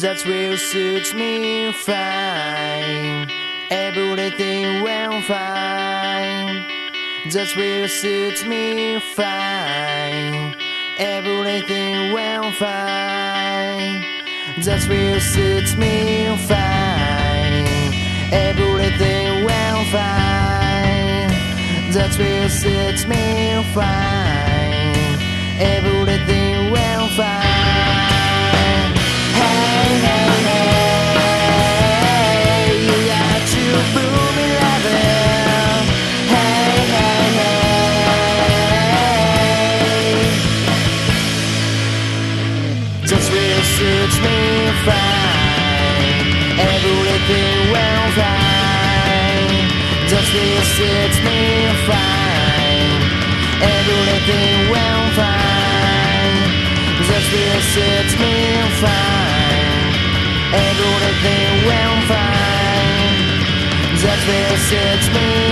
That will suit me fine. Everything will fine. That will suit me fine. Everything will fine. That will suit me fine. Everything will fine. That will suit me fine. Will me fine. Everything will fine. Just will suit me fine. Everything will fine. Just will suit me fine. Everything will fine. Just will suit me